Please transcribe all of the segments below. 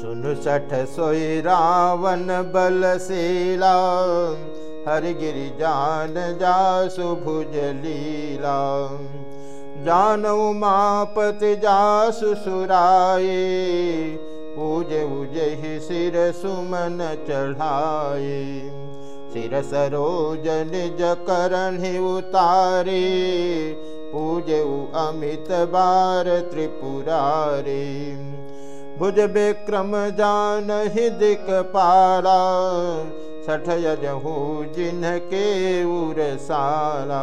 सुन सठ सोई रावण बलशीला हरिगिरि जान जासु भुज लीला। जानऊ मापति जासु सुराए पूज उजहि सिर सुमन चढ़ाए सिर सरोज निज करण उतारे पूज अमित बार त्रिपुरारे भुज विक्रम जान दिक पाला सठ यजहू जिनके उर साला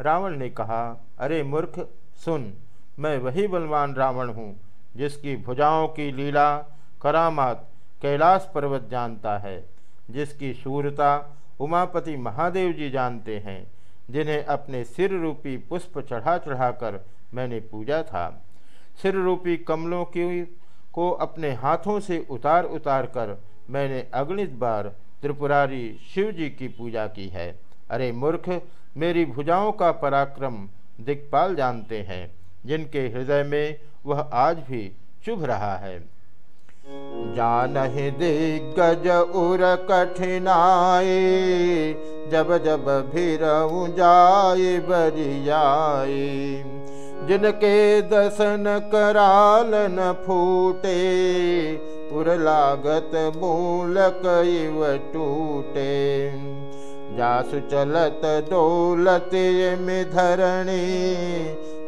रावण ने कहा, अरे मूर्ख, सुन, मैं वही बलवान रावण हूँ, जिसकी भुजाओं की लीला करामात कैलाश पर्वत जानता है, जिसकी शूरता उमापति महादेव जी जानते हैं, जिन्हें अपने सिर रूपी पुष्प चढ़ा चढ़ाकर मैंने पूजा था। सिर रूपी कमलों की को अपने हाथों से उतार उतार कर मैंने अगणित बार त्रिपुरारी शिव जी की पूजा की है। अरे मूर्ख, मेरी भुजाओं का पराक्रम दिक्पाल जानते हैं, जिनके हृदय में वह आज भी चुभ रहा है। जान दिग्गज उर कठिनाए जब जब भीर जाए बरियाए जिनके दसन कराल न फूटे उर लागत मूल कईव टूटे। जासु चलत दौलत में धरणी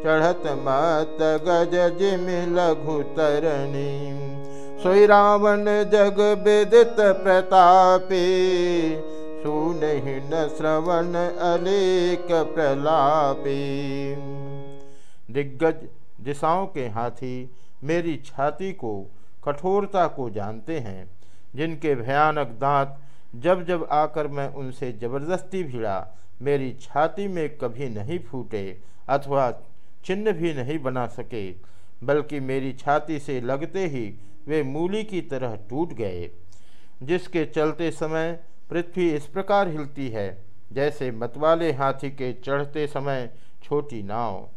चढ़त मत गज जिम लघु तरणी। सोई रावण जग विदित प्रतापे सुनहि न श्रवण अलेक प्रलापे दिग्गज दिशाओं के हाथी मेरी छाती को, कठोरता को जानते हैं, जिनके भयानक दांत जब जब आकर मैं उनसे ज़बरदस्ती भिड़ा, मेरी छाती में कभी नहीं फूटे अथवा चिन्ह भी नहीं बना सके, बल्कि मेरी छाती से लगते ही वे मूली की तरह टूट गए, जिसके चलते समय पृथ्वी इस प्रकार हिलती है, जैसे मतवाले हाथी के चढ़ते समय छोटी नाव।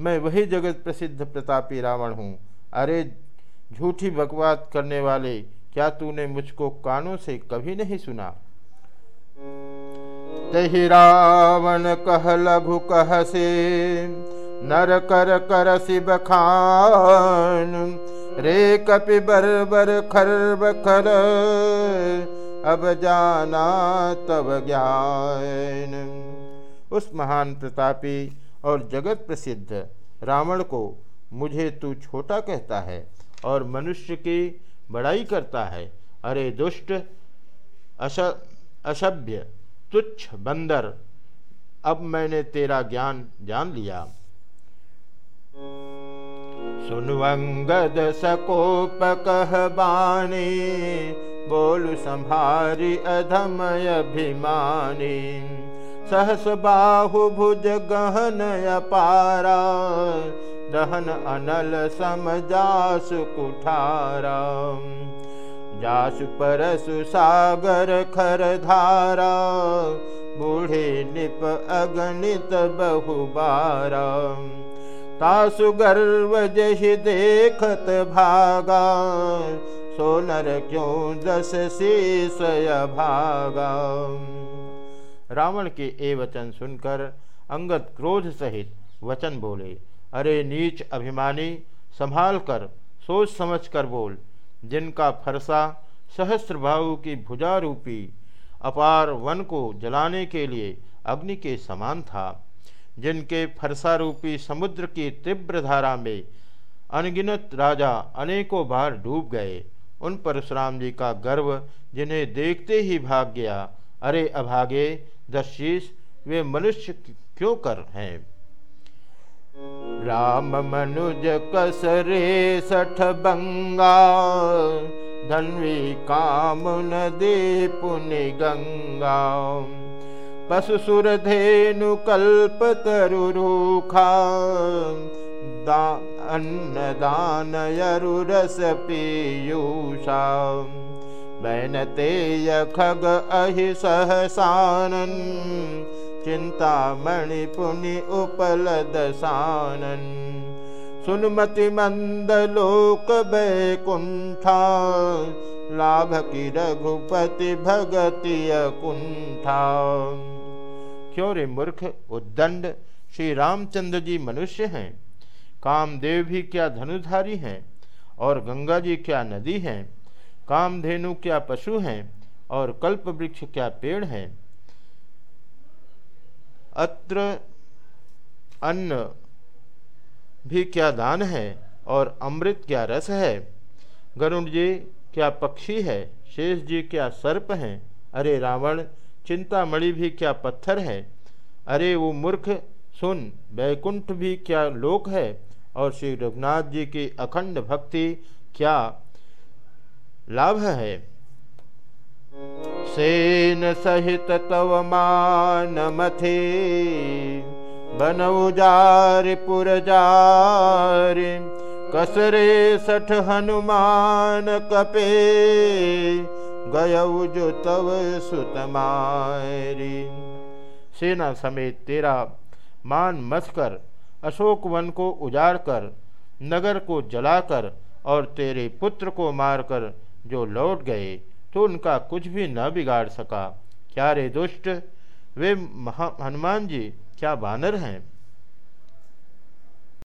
मैं वही जगत प्रसिद्ध प्रतापी रावण हूँ। अरे, झूठी बकवाद करने वाले, क्या तूने मुझको कानों से कभी नहीं सुना? तही रावण कह लघु कह से नर कर कर शिव खान रे कपि बर बर खर अब जाना तब ज्ञान। उस महान प्रतापी और जगत प्रसिद्ध। रावण को, मुझे तू छोटा कहता है और मनुष्य की बड़ाई करता है। अरे दुष्ट, अश असभ्य तुच्छ बंदर, अब मैंने तेरा ज्ञान जान लिया। सुनवंगद सकोप कह बानी बोल संभारी अधमय अभिमानी। सहस बाहु भुज गहन अपारा दहन अनल सम जासु कुठारा। जासु परसु सागर खर धारा बूढ़े निप अगणित बहुबारा। तासु गर्व जहि देखत भागा सोनर क्यों दस शीस भागा रावण के ए वचन सुनकर अंगद क्रोध सहित वचन बोले, अरे नीच अभिमानी, संभाल कर, सोच समझ कर बोल। जिनका फरसा सहस्त्रभाव की भुजा रूपी अपार वन को जलाने के लिए अग्नि के समान था, जिनके फरसा रूपी समुद्र की तीव्र धारा में अनगिनत राजा अनेकों बार डूब गए। उन परशुराम जी का गर्व जिन्हें देखते ही भाग गया, अरे अभागे दशीष वे मनुष्य क्यों कर हैं? राम मनुज कसरे सठ बंगा, धनवी काम नदी पुनि गंगा। पशुसुर धेनु कल्प तरुरूखा अन्न दान यरुरस पीयूषा। बैनते खग अहि सहसानन चिंता मणि पुनि उपलद सानन। सुनमति मंद लोक बैकुंठा, लाभ की रघुपति भगति कुंठा क्यों रे मूर्ख उद्दंड? श्री रामचंद्र जी मनुष्य हैं। कामदेव भी क्या धनुधारी हैं? और गंगा जी क्या नदी हैं? कामधेनु क्या पशु हैं और कल्प वृक्ष क्या पेड़ हैं? अत्र अन्न भी क्या दान है और अमृत क्या रस है? गरुण जी, क्या पक्षी है? शेष जी, क्या सर्प हैं? अरे रावण, चिंतामणि भी क्या पत्थर है? अरे वो मूर्ख, सुन बैकुंठ भी क्या लोक है? और श्री रघुनाथ जी की अखंड भक्ति क्या लाभ है सेन सहित तव मान मथे पुरजार कसरे सठ हनुमान कपे, गयऊ जो तव सुतमारी सेना समेत तेरा मान मथकर अशोक वन को उजाड़ कर, नगर को जलाकर और तेरे पुत्र को मारकर जो लौट गए तो उनका कुछ भी न बिगाड़ सका। क्या रे दुष्ट? वे हनुमान जी, क्या बानर हैं?